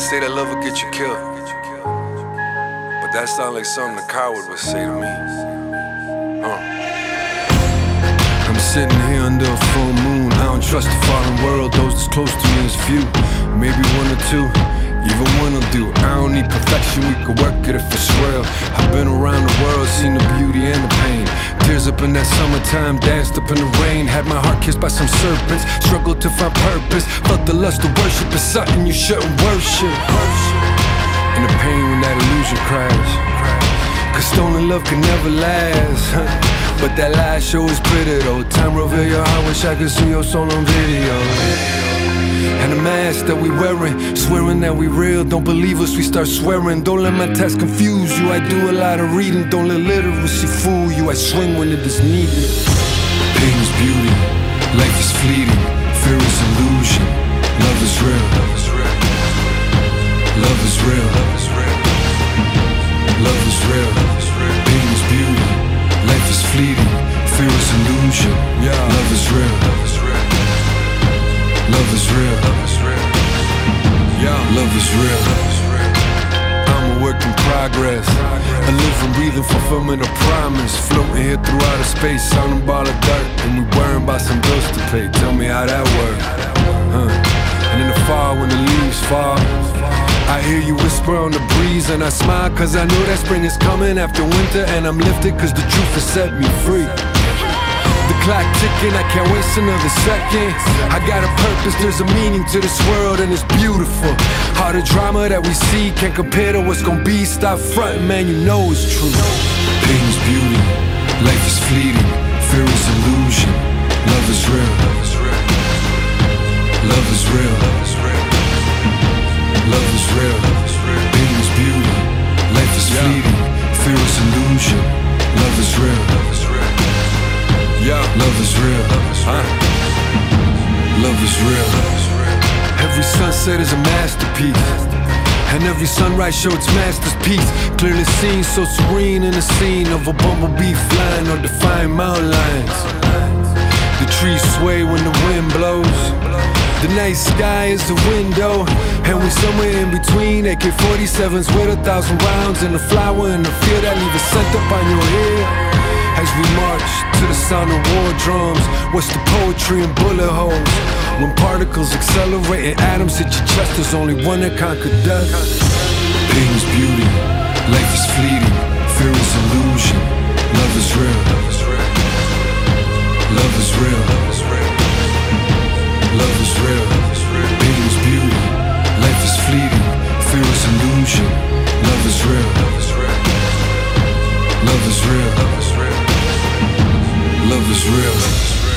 say that love will get you killed. But that sounds like something a coward would say to me. Huh. I'm sitting here under a full moon. I don't trust the fallen world. Those that's close to me is few. Maybe one or two. Even one will do. I don't need perfection. We could work it if it's real. I've been around the world, seen the beauty and the pain. In that summertime, danced up in the rain. Had my heart kissed by some serpents. Struggled to find purpose. Felt the lust of worship is something you shouldn't worship. And the pain when that illusion crash. Cause stolen love can never last. But that last show is pretty though. Time reveal your heart. Wish I could see your soul on video. And the mask that we wearing, swearing that we real. Don't believe us, we start swearing. Don't let my text confuse you. I do a lot of reading. Don't let literacy fool you. I swing when it is needed. Pain is beauty, life is fleeting, fear is illusion. Love is real. Love Love is real. Yeah, love is real. I'm a work in progress. A living, breathing fulfillment of promise. Floating here through outer space on a ball of dirt. And we worrying about some bills to pay. Tell me how that works. Huh. And in the fall, when the leaves fall, I hear you whisper on the breeze. And I smile, cause I know that spring is coming after winter. And I'm lifted, cause the truth has set me free. Clock ticking, I can't waste another second. I got a purpose, there's a meaning to this world, and it's beautiful. All the drama that we see can't compare to what's gonna be. Stop fronting, man, you know it's true. Pain is beauty, life is fleeting, fear is illusion. Love is real. Love is real. Love is real. Pain is beauty, life is fleeting, fear is illusion. Love is real. Is real. Huh? Love is real. Every sunset is a masterpiece. And every sunrise shows its master's piece. Clearly seen, so serene in the scene of a bumblebee flying or defying mountain lions. The trees sway when the wind blows. The night sky is the window, and we're somewhere in between. AK 47s with a thousand rounds, and a flower in the field that leave a scent up on your head. As we march to the sound of war drums, what's the poetry in bullet holes? When particles accelerate and atoms hit your chest, there's only one that conquered death. Pain is beauty, life is fleeting, fear is illusion. Love is real. Love is real. Is real.